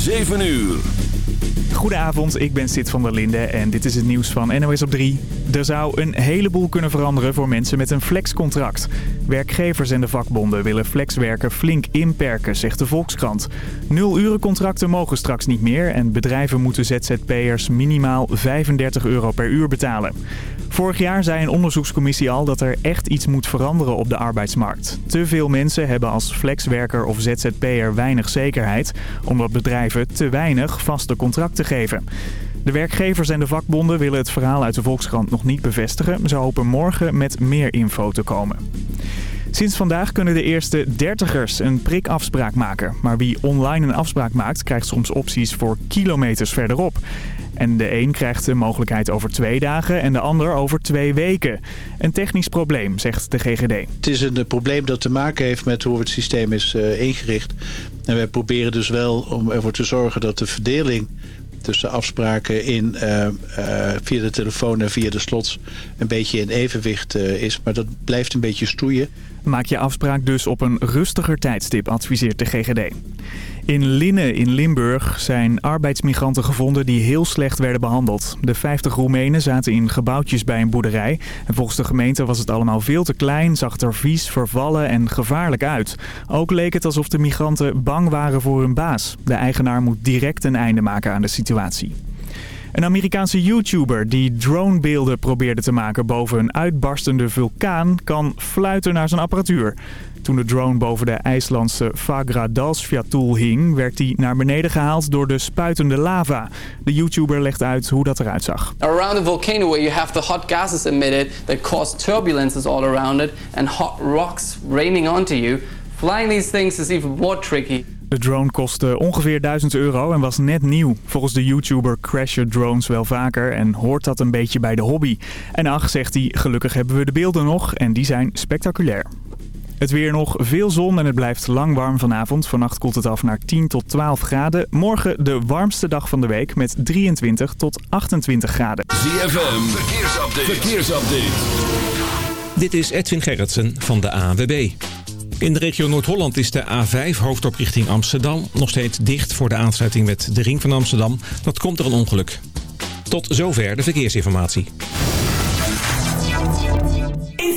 7 uur. Goedenavond, ik ben Sid van der Linde en dit is het nieuws van NOS op 3. Er zou een heleboel kunnen veranderen voor mensen met een flexcontract. Werkgevers en de vakbonden willen flexwerken flink inperken, zegt de Volkskrant. Nul-urencontracten mogen straks niet meer en bedrijven moeten ZZP'ers minimaal 35 euro per uur betalen. Vorig jaar zei een onderzoekscommissie al dat er echt iets moet veranderen op de arbeidsmarkt. Te veel mensen hebben als flexwerker of ZZP'er weinig zekerheid... omdat bedrijven te weinig vaste contracten geven. De werkgevers en de vakbonden willen het verhaal uit de Volkskrant nog niet bevestigen. Ze hopen morgen met meer info te komen. Sinds vandaag kunnen de eerste dertigers een prikafspraak maken. Maar wie online een afspraak maakt, krijgt soms opties voor kilometers verderop. En de een krijgt de mogelijkheid over twee dagen en de ander over twee weken. Een technisch probleem, zegt de GGD. Het is een probleem dat te maken heeft met hoe het systeem is uh, ingericht. En wij proberen dus wel om ervoor te zorgen dat de verdeling tussen afspraken in, uh, uh, via de telefoon en via de slots een beetje in evenwicht uh, is. Maar dat blijft een beetje stoeien. Maak je afspraak dus op een rustiger tijdstip, adviseert de GGD. In Linnen in Limburg zijn arbeidsmigranten gevonden die heel slecht werden behandeld. De 50 Roemenen zaten in gebouwtjes bij een boerderij. En volgens de gemeente was het allemaal veel te klein, zag er vies, vervallen en gevaarlijk uit. Ook leek het alsof de migranten bang waren voor hun baas. De eigenaar moet direct een einde maken aan de situatie. Een Amerikaanse YouTuber die dronebeelden probeerde te maken boven een uitbarstende vulkaan kan fluiten naar zijn apparatuur. Toen de drone boven de IJslandse Fagradalsfjall hing, werd hij naar beneden gehaald door de spuitende lava. De YouTuber legt uit hoe dat eruit zag. Around the volcano where you have the hot gases emitted that cause turbulences all around it and hot rocks raining onto you, flying these things is even more tricky. De drone kostte ongeveer 1000 euro en was net nieuw. Volgens de YouTuber crashen drones wel vaker en hoort dat een beetje bij de hobby. En ach, zegt hij, gelukkig hebben we de beelden nog en die zijn spectaculair. Het weer nog veel zon en het blijft lang warm vanavond. Vannacht koelt het af naar 10 tot 12 graden. Morgen de warmste dag van de week met 23 tot 28 graden. ZFM, verkeersupdate. verkeersupdate. Dit is Edwin Gerritsen van de ANWB. In de regio Noord-Holland is de A5 hoofdop richting Amsterdam nog steeds dicht voor de aansluiting met de ring van Amsterdam. Dat komt er een ongeluk. Tot zover de verkeersinformatie. In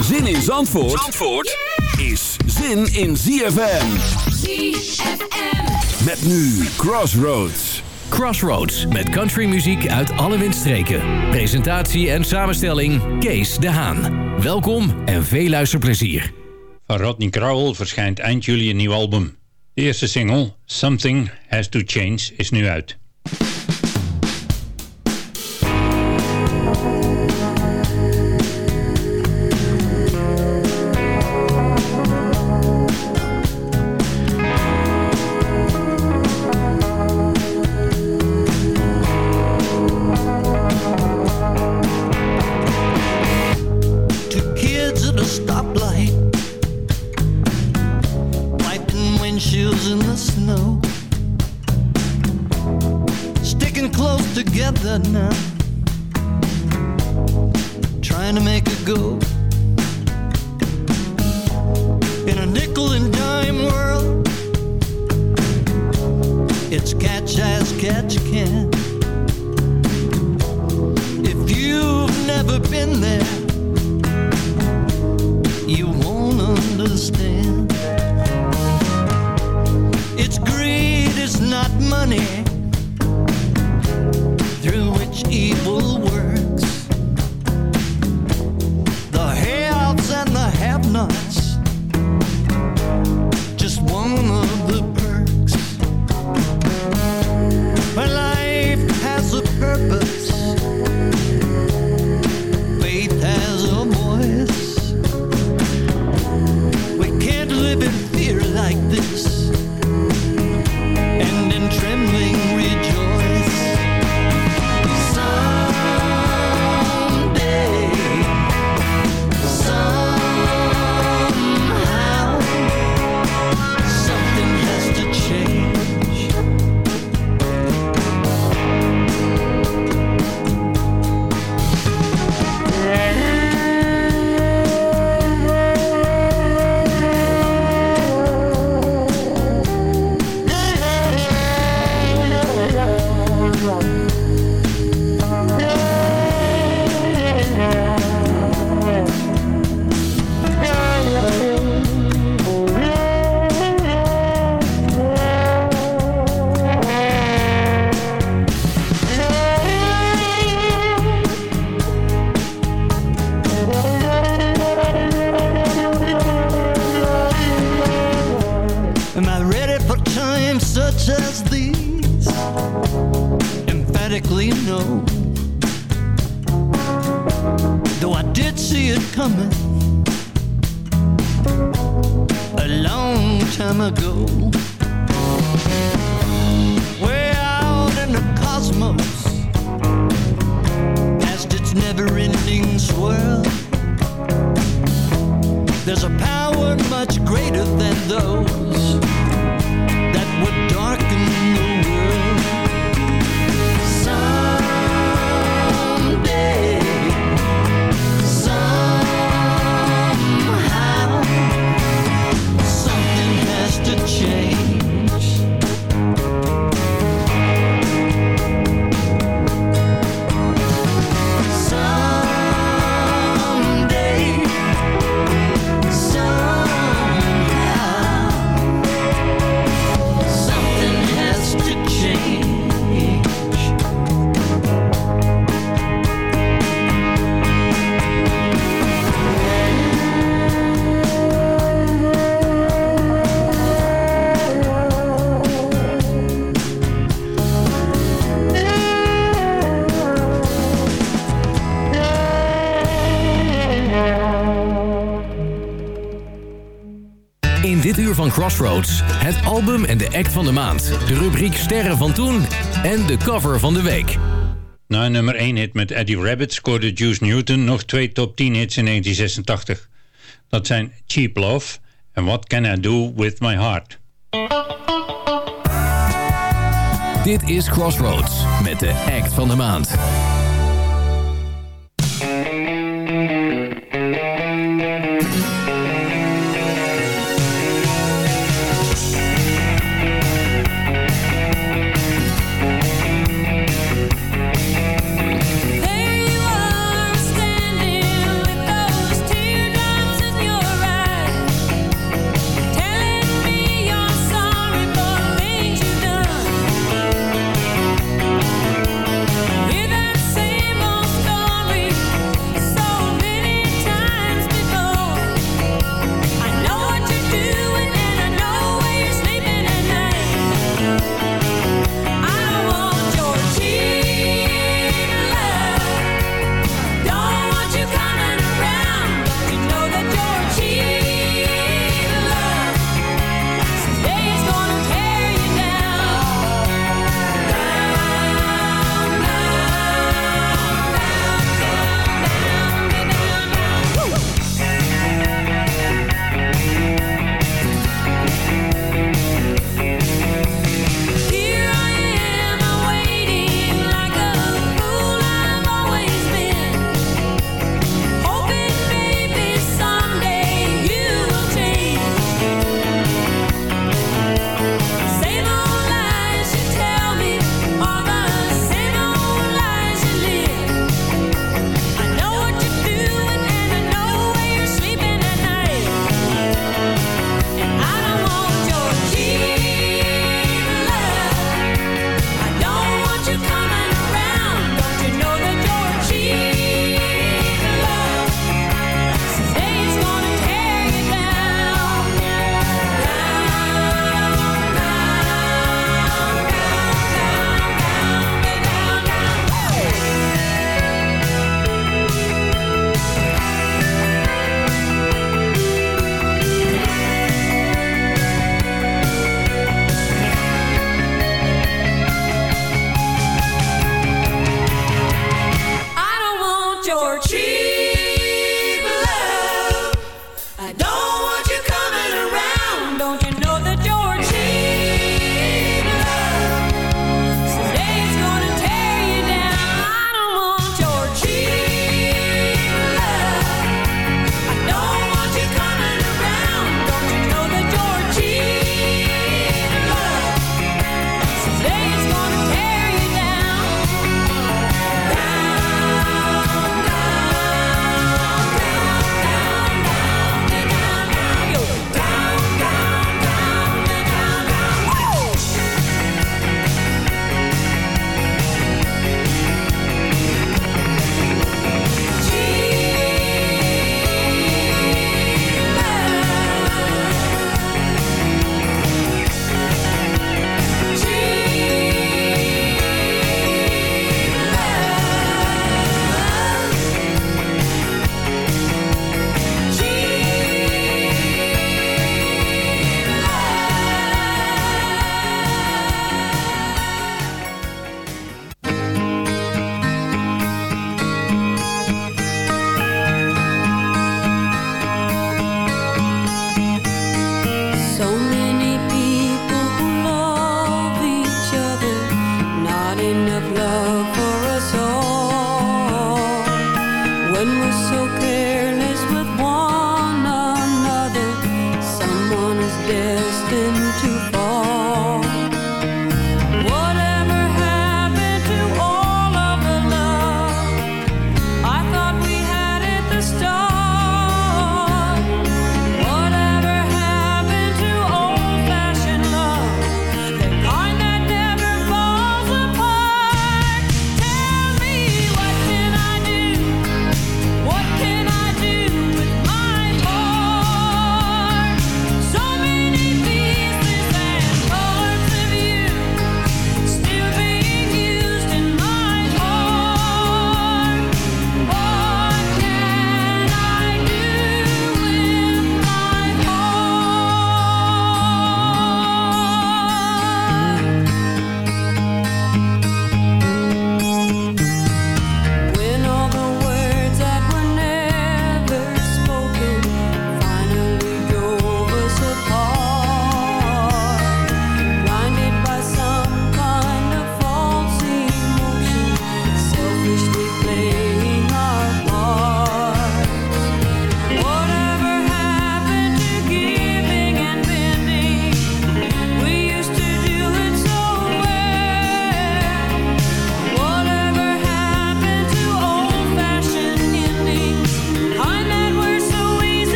Zin in Zandvoort, Zandvoort is zin in ZFM. ZFM. Met nu Crossroads. Crossroads met countrymuziek uit alle windstreken. Presentatie en samenstelling Kees de Haan. Welkom en veel luisterplezier. Van Rodney Crowell verschijnt eind juli een nieuw album. De eerste single, Something Has to Change, is nu uit. Het album en de act van de maand. De rubriek Sterren van Toen en de cover van de week. Na een nummer 1 hit met Eddie Rabbit scoorde Juice Newton nog twee top 10 hits in 1986. Dat zijn Cheap Love en What Can I Do With My Heart. Dit is Crossroads met de act van de maand.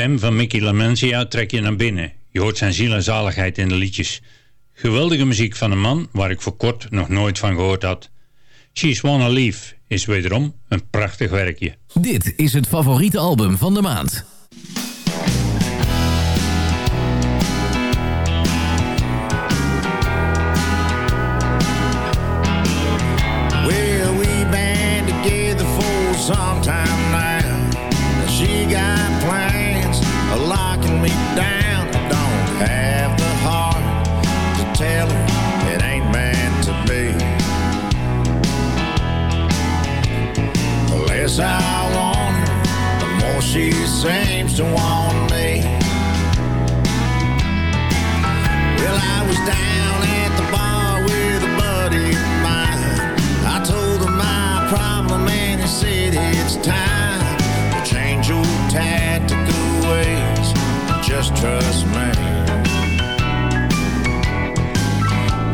Stem van Mickey Lamentia trek je naar binnen. Je hoort zijn ziel en zaligheid in de liedjes. Geweldige muziek van een man waar ik voor kort nog nooit van gehoord had. She's Wanna Leave is wederom een prachtig werkje. Dit is het favoriete album van de maand. Well, we've been together for some time less I want her, the more she seems to want me. Well, I was down at the bar with a buddy of mine. I told him my problem and he said it's time to change your tactical ways. Just trust me.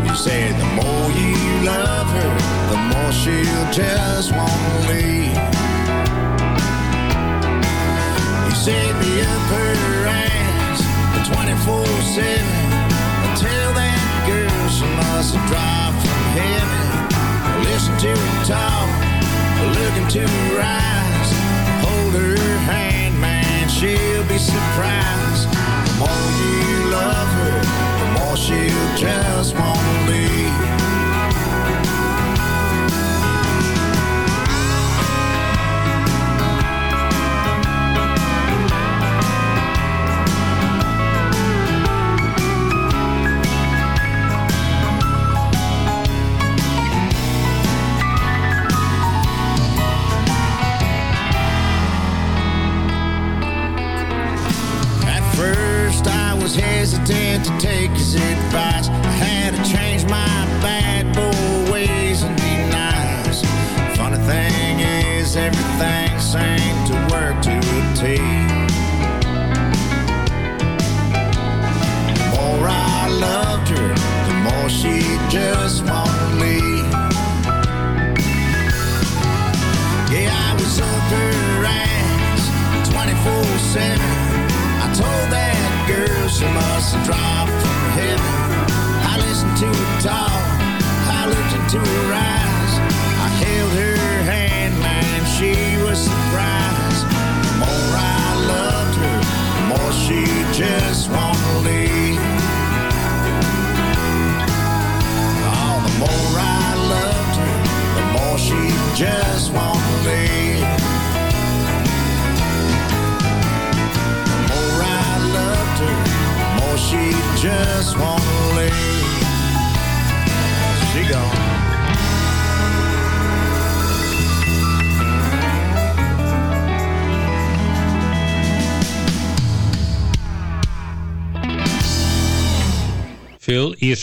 He said the more you love her, the more she'll just won't leave. Said be up her ass 24-7 Tell that girl she must have dropped from heaven. Listen to her talk, look into her eyes. Hold her hand, man, she'll be surprised. The more you love her, the more she'll just won't leave.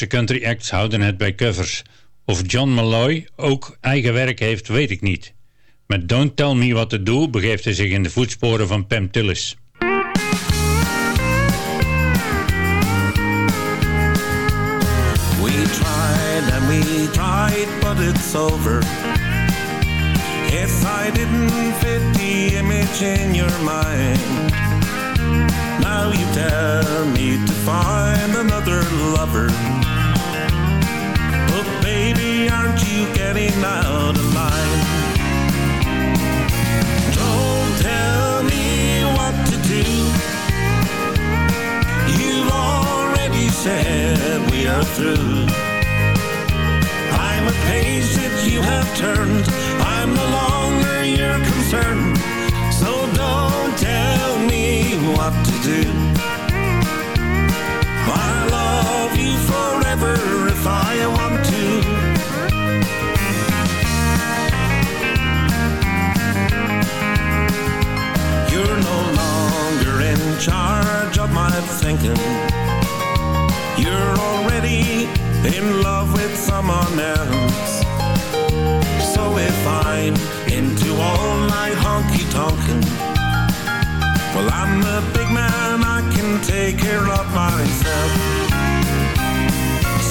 Country acts houden het bij covers. Of John Malloy ook eigen werk heeft, weet ik niet. Met Don't Tell Me What To Do begeeft hij zich in de voetsporen van Pam Tillis. We tried and we tried, but it's over. If I didn't fit the image in your mind, now you tell me to find another lover. Getting out of line? Don't tell me what to do. You've already said we are through. I'm a page that you have turned. I'm no longer your concern. So don't tell me what to do. I love you forever in charge of my thinking. You're already in love with someone else. So if I'm into all night honky tonkin', well, I'm the big man, I can take care of myself.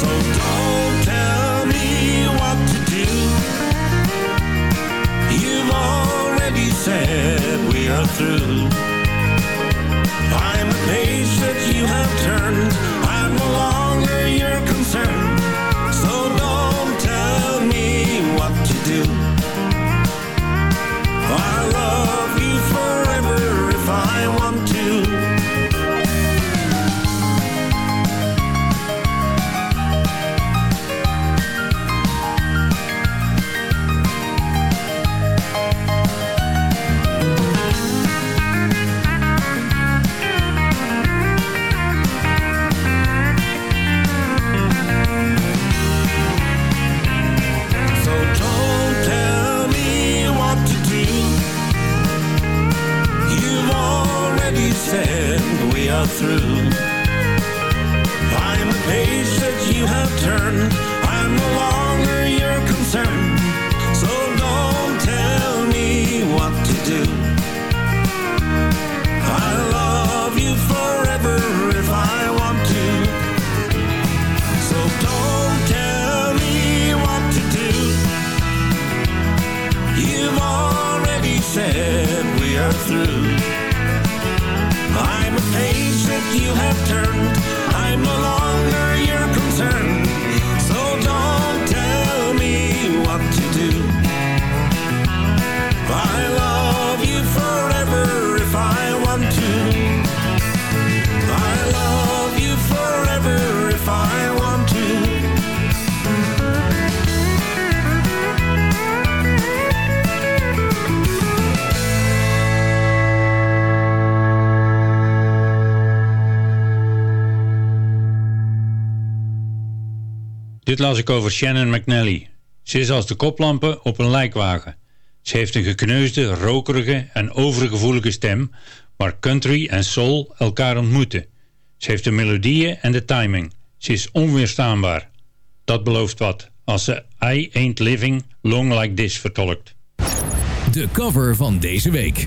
So don't tell me what to do. You've already said we are through. I'm a page that you have turned. I'm no longer your concern. So don't tell me what to do. I love las ik over Shannon McNally. Ze is als de koplampen op een lijkwagen. Ze heeft een gekneusde, rokerige en overgevoelige stem... waar country en soul elkaar ontmoeten. Ze heeft de melodieën en de timing. Ze is onweerstaanbaar. Dat belooft wat als ze I Ain't Living Long Like This vertolkt. De cover van deze week.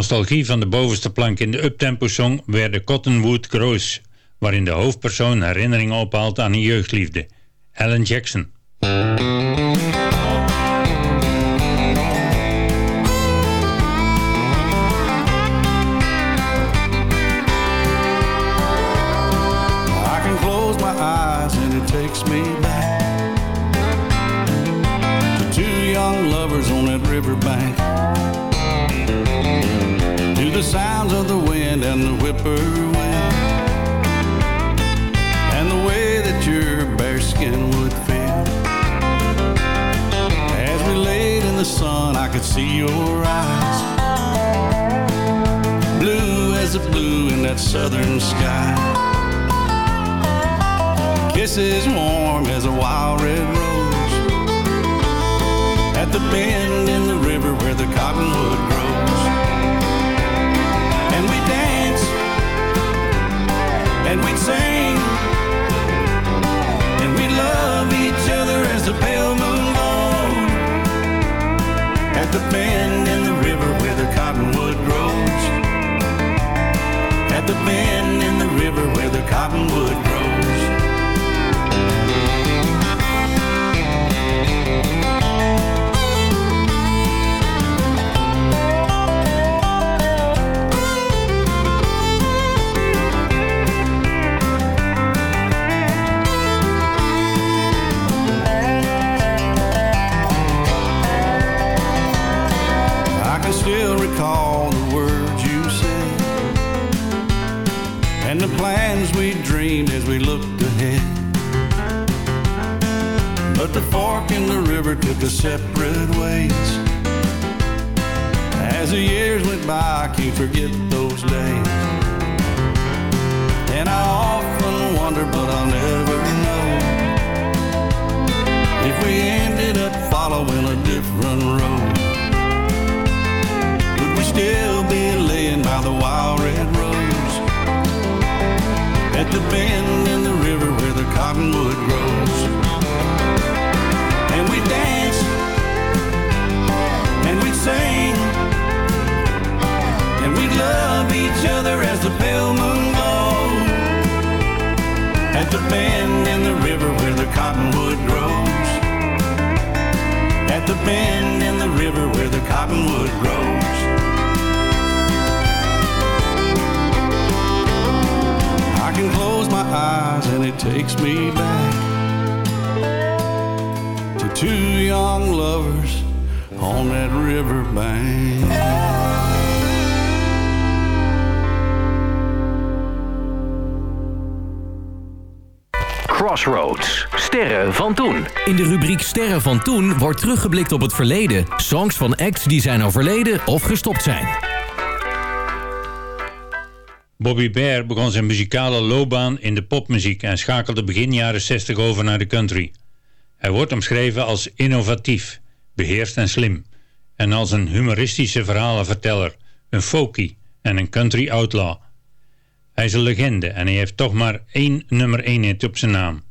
nostalgie van de bovenste plank in de uptempo-song werden Cottonwood Gross, waarin de hoofdpersoon herinneringen ophaalt aan een jeugdliefde, Alan Jackson. riverbank the sounds of the wind and the whippoorwill, and the way that your bare skin would feel. As we laid in the sun, I could see your eyes, blue as the blue in that southern sky. Kisses warm as a wild red rose at the bend in the river where the cottonwood grows. And we'd sing and we'd love each other as the pale moon goes at the bend in the river where the cottonwood grows. At the bend in the river where the cottonwood grows. The took us separate ways. As the years went by, I can't forget those days. And I often wonder, but I'll never know if we ended up following a different road. Would we still be laying by the wild red rose at the bend in the river where the cottonwood grows? We'd dance and we'd sing and we'd love each other as the pale moon goes at the bend in the river where the cottonwood grows. At the bend in the river where the cottonwood grows. I can close my eyes and it takes me back two young lovers on that river bank. Crossroads. Sterren van toen. In de rubriek Sterren van toen wordt teruggeblikt op het verleden. Songs van acts die zijn overleden of gestopt zijn. Bobby Bear begon zijn muzikale loopbaan in de popmuziek en schakelde begin jaren 60 over naar de country. Hij wordt omschreven als innovatief, beheerst en slim. En als een humoristische verhalenverteller, een folkie en een country outlaw. Hij is een legende en hij heeft toch maar één nummer 1 hit op zijn naam.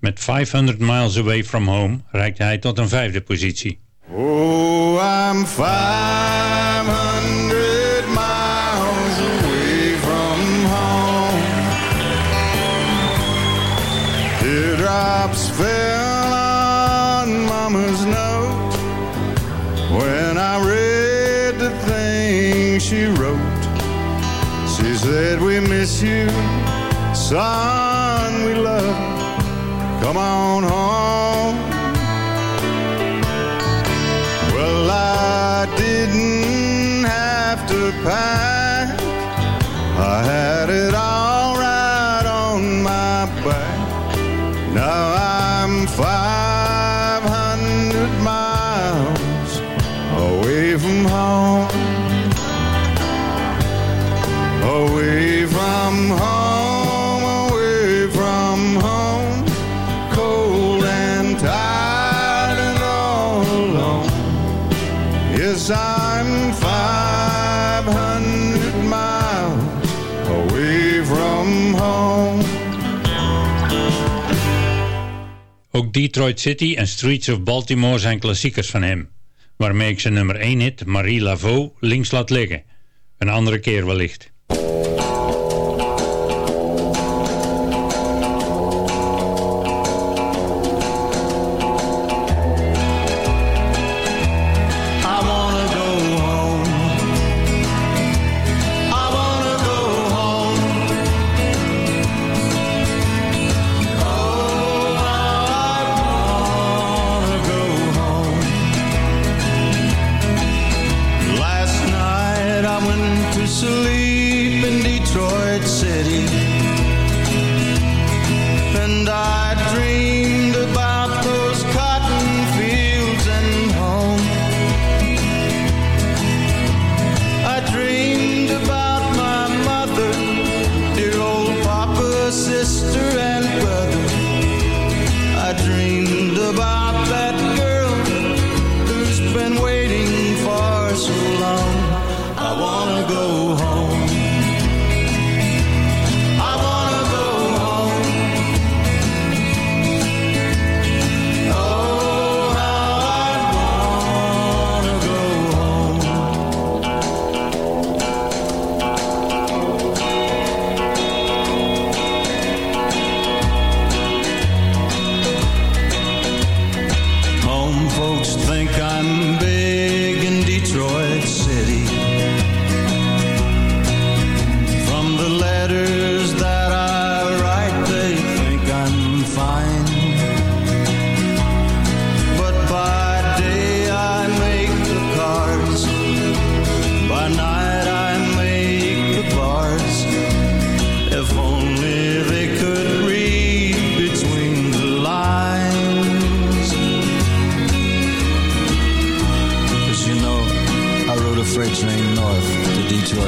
Met 500 Miles Away From Home reikt hij tot een vijfde positie. Oh, I'm 500 miss you, son, we love. you. Come on home. Well, I didn't have to pack. Ook Detroit City en Streets of Baltimore zijn klassiekers van hem. Waarmee ik zijn nummer 1 hit Marie Laveau links laat liggen. Een andere keer wellicht.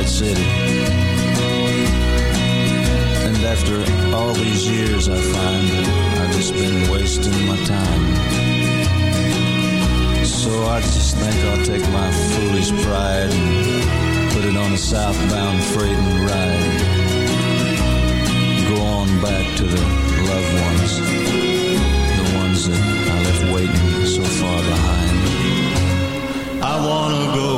city. And after all these years, I find that I've just been wasting my time. So I just think I'll take my foolish pride and put it on a southbound freight and ride. Go on back to the loved ones, the ones that I left waiting so far behind. I wanna go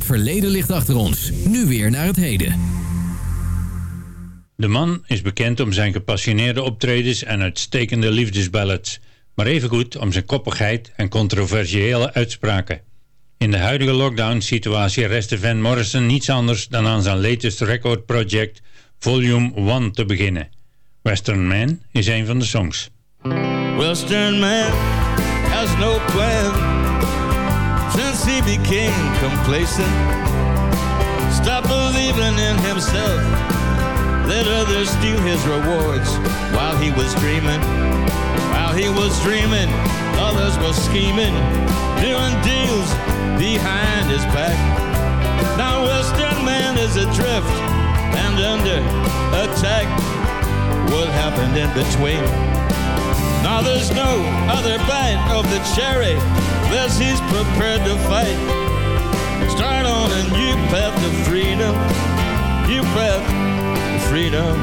Het verleden ligt achter ons. Nu weer naar het heden. De man is bekend om zijn gepassioneerde optredens en uitstekende liefdesballads, maar evengoed om zijn koppigheid en controversiële uitspraken. In de huidige lockdown-situatie restte Van Morrison niets anders dan aan zijn latest record project Volume 1 te beginnen. Western Man is een van de songs. Western man has no plan since he became complacent. Stop believing in himself. Let others steal his rewards while he was dreaming. While he was dreaming, others were scheming, doing deals behind his back. Now Western man is adrift and under attack. What happened in between? Now there's no other bite of the cherry Less he's prepared to fight. Start on a new path to freedom. New path to freedom.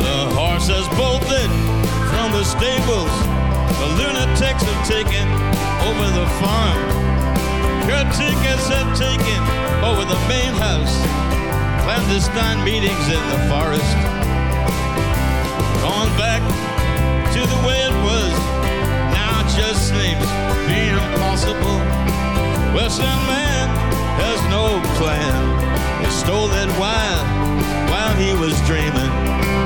The horse has bolted from the stables. The lunatics have taken over the farm. Caretakers have taken over the main house. Clandestine meetings in the forest. Going back to the way it was seems impossible. Western man has no plan. He stole that wine while he was dreaming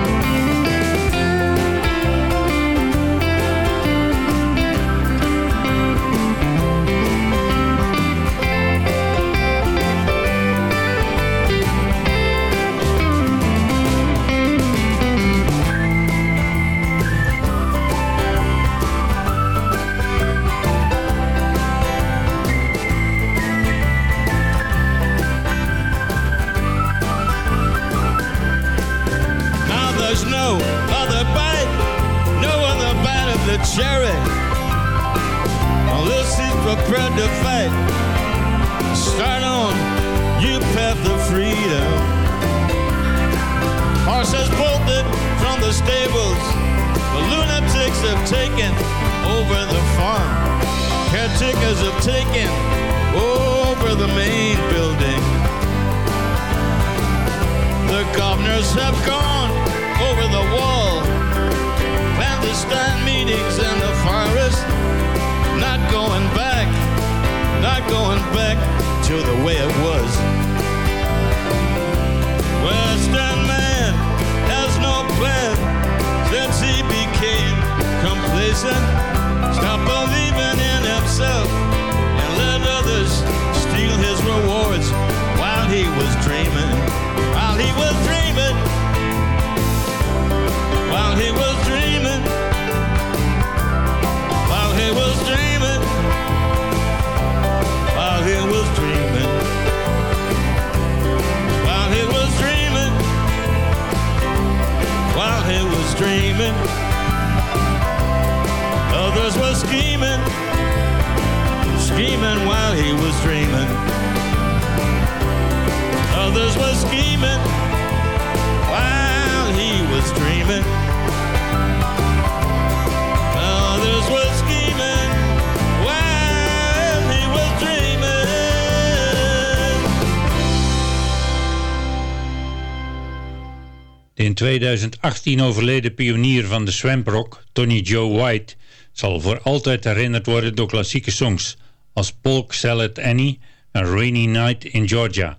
2018 overleden pionier van de swamp rock, Tony Joe White, zal voor altijd herinnerd worden door klassieke songs als Polk Salad Annie en Rainy Night in Georgia.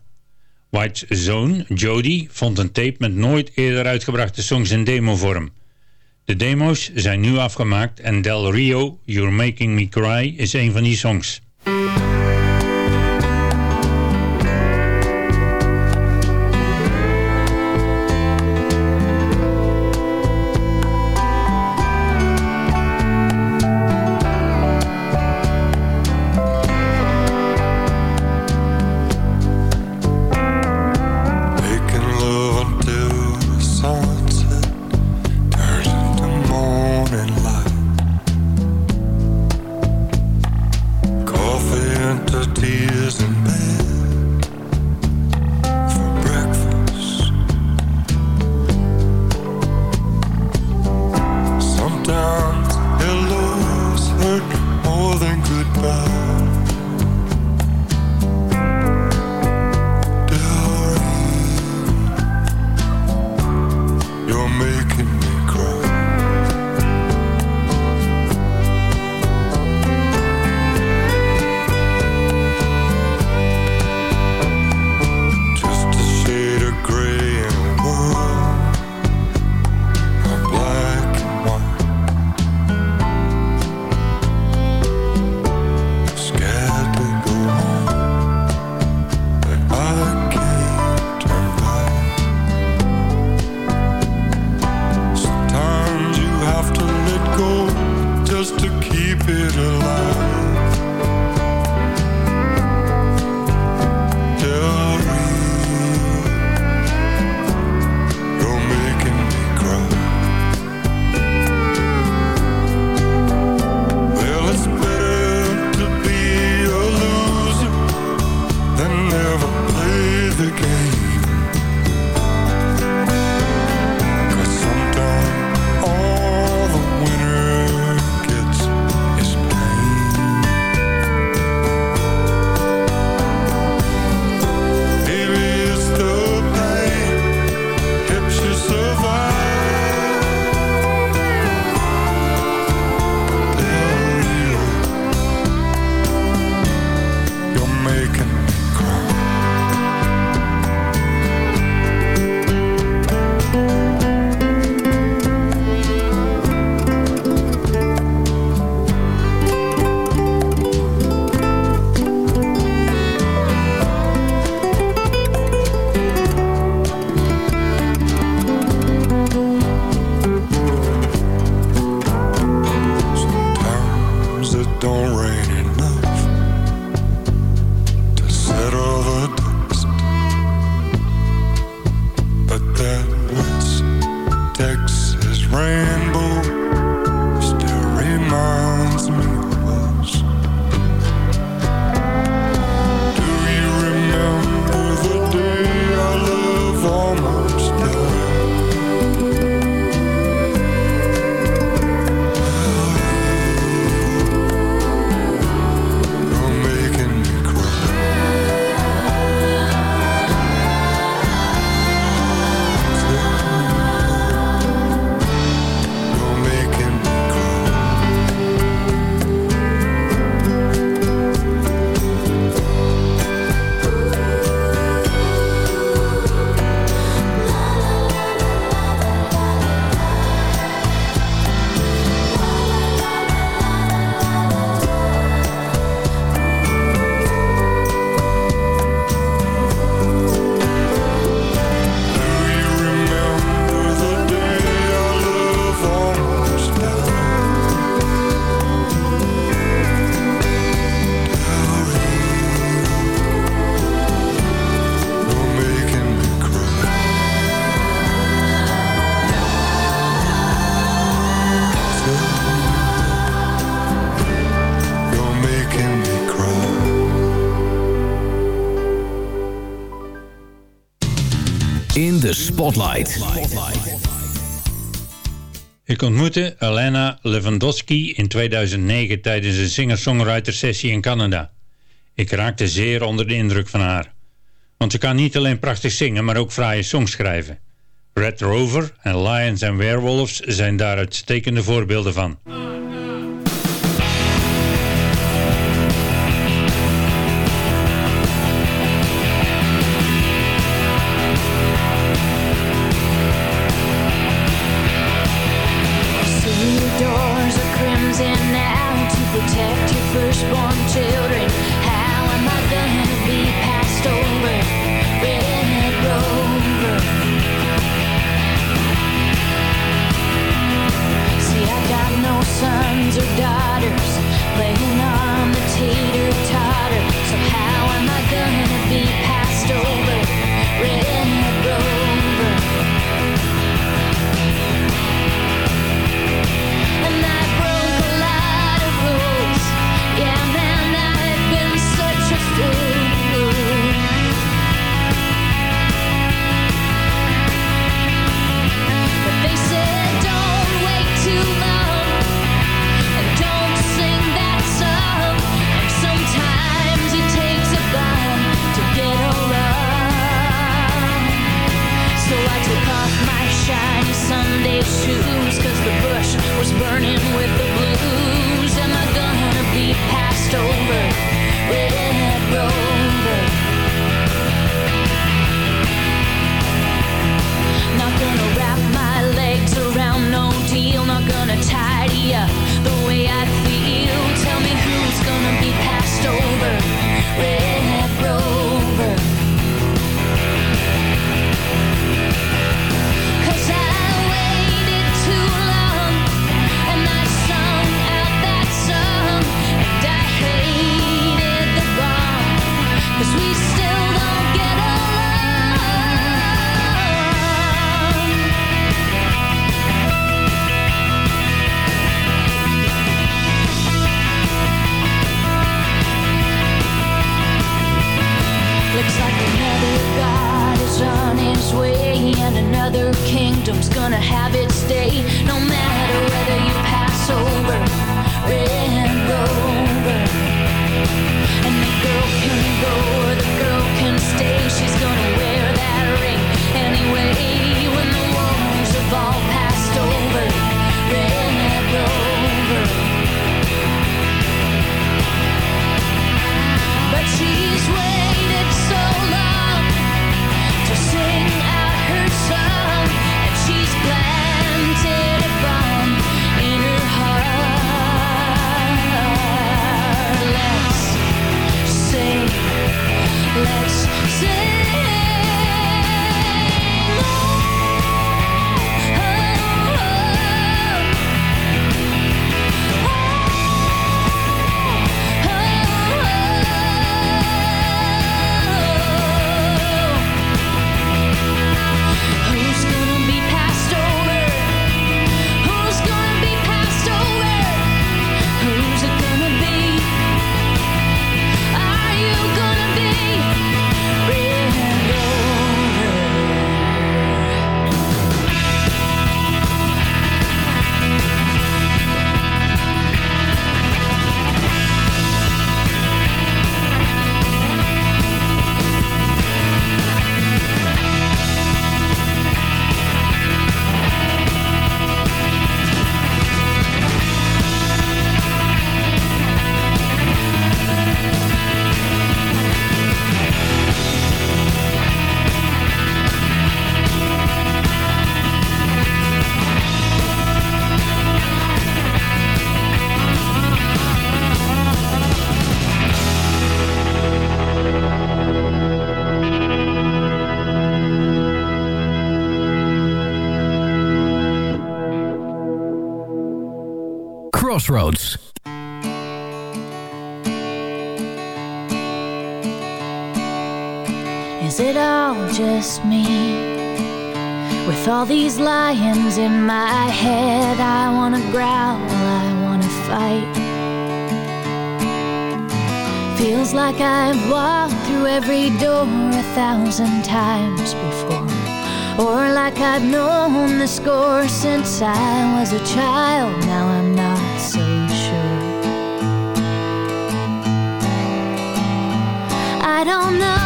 White's zoon, Jody, vond een tape met nooit eerder uitgebrachte songs in demovorm. De demo's zijn nu afgemaakt en Del Rio, You're Making Me Cry, is een van die songs. Ik ontmoette Elena Lewandowski in 2009 tijdens een singer-songwriter sessie in Canada. Ik raakte zeer onder de indruk van haar. Want ze kan niet alleen prachtig zingen, maar ook fraaie songs schrijven. Red Rover en Lions and Werewolves zijn daar uitstekende voorbeelden van. Crossroads. Is it all just me? With all these lions in my head, I wanna growl, I wanna fight. Feels like I've walked through every door a thousand times before. Or like I've known the score since I was a child, now I'm not I don't know,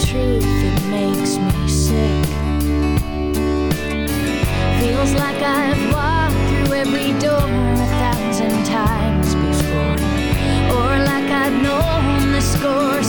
truth, it makes me sick. Feels like I've walked through every door a thousand times before. Or like I've known the score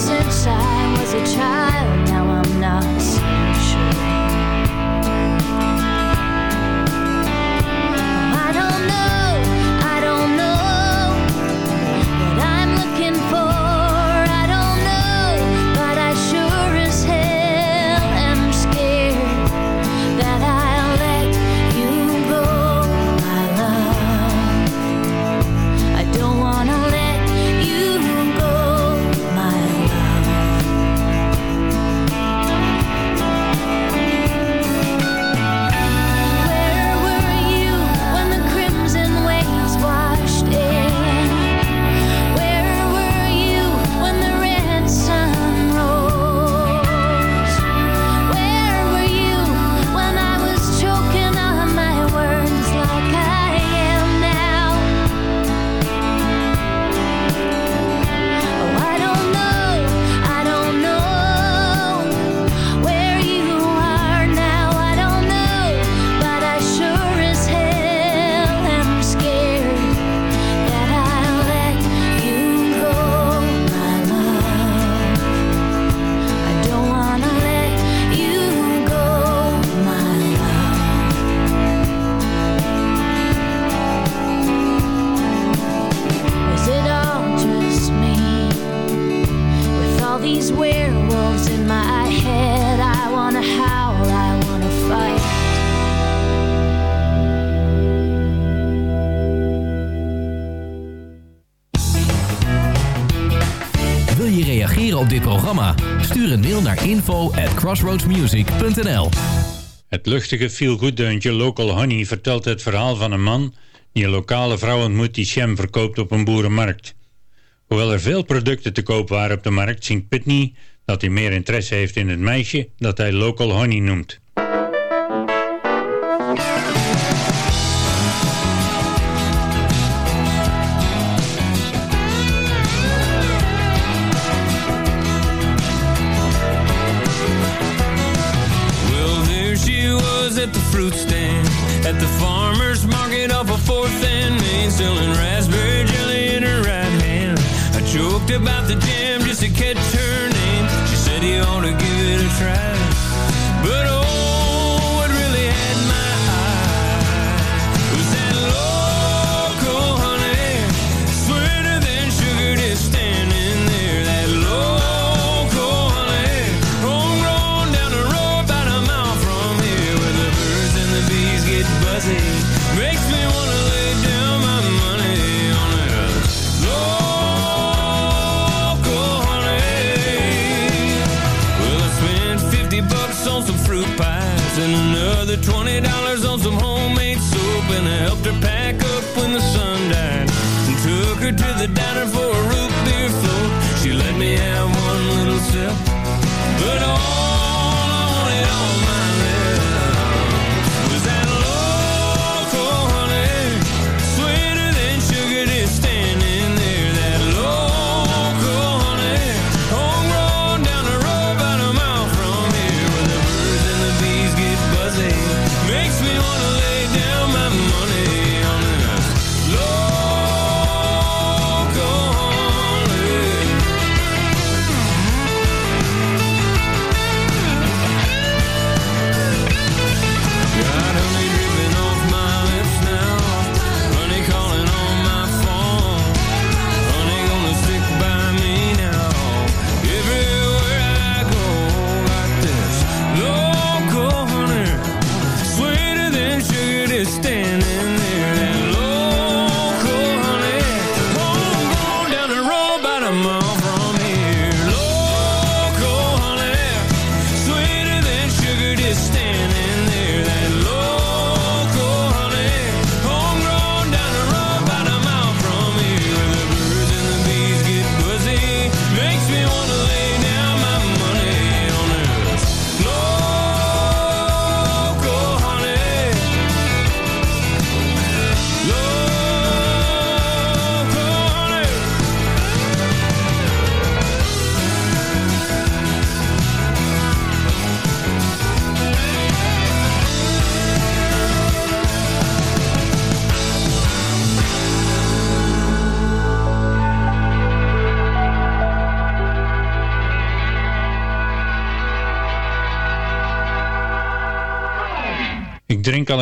crossroadsmusic.nl Het luchtige feel-good deuntje Local Honey vertelt het verhaal van een man die een lokale vrouw ontmoet die jam verkoopt op een boerenmarkt. Hoewel er veel producten te koop waren op de markt, zingt Pitney dat hij meer interesse heeft in het meisje dat hij Local Honey noemt. At the fruit stand at the farmer's market off of Fourth and Main, selling raspberry jelly in her right hand. I joked about the jam just to catch her name. She said you ought to give it a try, but another $20 on some homemade soap. And I helped her pack up when the sun died and took her to the diner for a root beer float. She let me have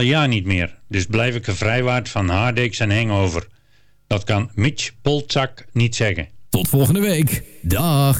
ja jaar niet meer, dus blijf ik gevrijwaard van Hardex en Hangover. Dat kan Mitch Polczak niet zeggen. Tot volgende week. Dag.